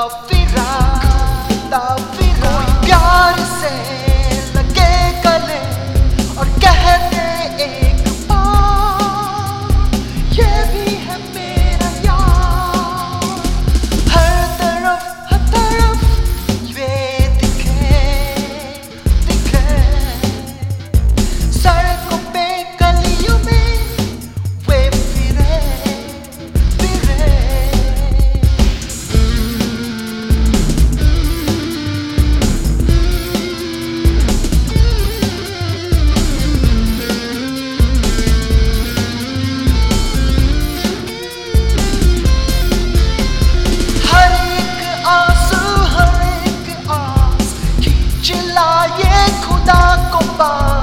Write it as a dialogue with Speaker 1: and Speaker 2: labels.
Speaker 1: of the bye.